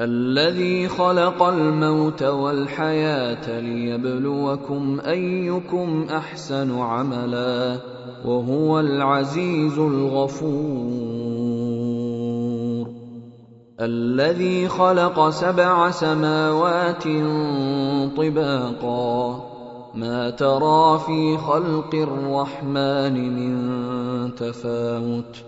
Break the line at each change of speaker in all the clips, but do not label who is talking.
الذي خلق الموت والحياة ليبلوكم أيكم أحسن عملا وهو العزيز الغفور. الذي خلق سبع سماوات طباقا. ما ترى في خلق الرحمن من تفاوت.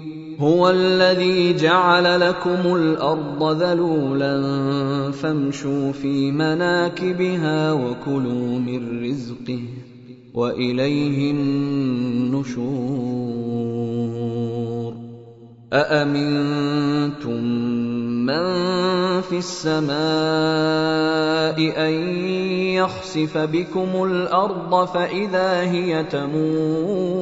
هو الذي جعل لكم الأرض ذلولا فامشوا في مناكبها وكلوا من رزقه وإليه النشور. أأمنتم من في السماء أن يخسف بكم الأرض فإذا هي تمور؟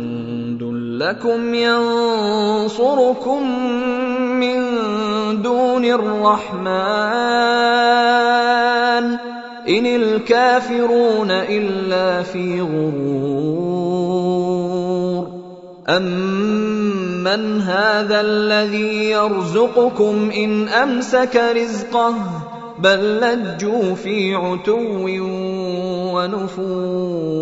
لكم ينصركم من دون الرحمن. إن الكافرون إلا في غرور. أمن هذا الذي يرزقكم إن أمسك رزقه بل لجوا في عتو ونفور.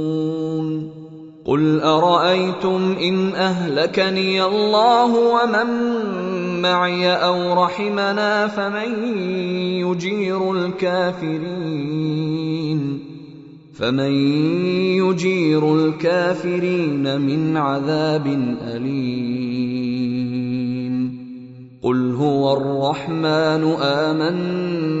قل ارايتم ان اهلكني الله ومن معي أو رحمنا فمن يجير الكافرين فمن يجير الكافرين من عذاب اليم قل هو الرحمن امنا